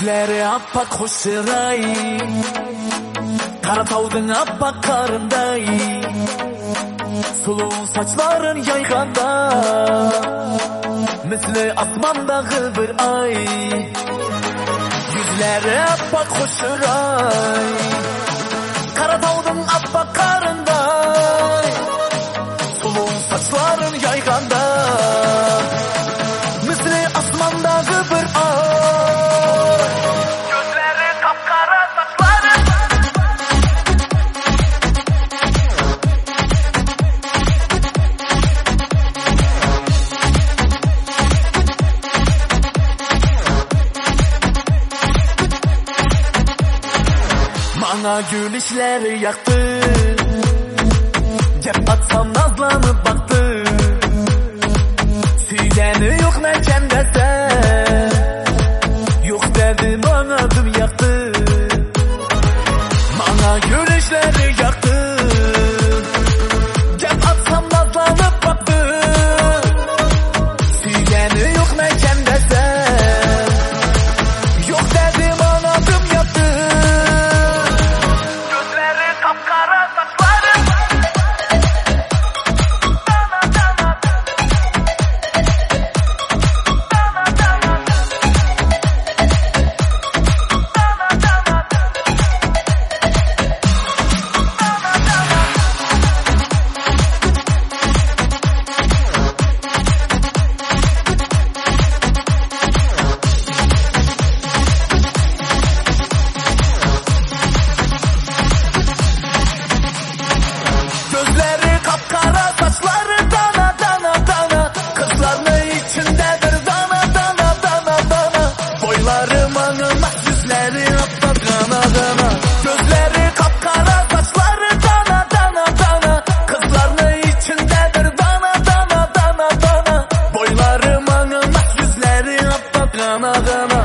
Yüzleri appak hoşiray Kara tavdın appak karınday Sulu saçların yayganda. Misli asmandağı bir ay. Yüzleri appak hoşiray Kara tavdın Bana gülüşleri yaktı kızımı Gözleri kapkara saçları dana dana dana. Kızlarını içindedir dana dana dana dana. Boyları manına yüzleri apta kana kana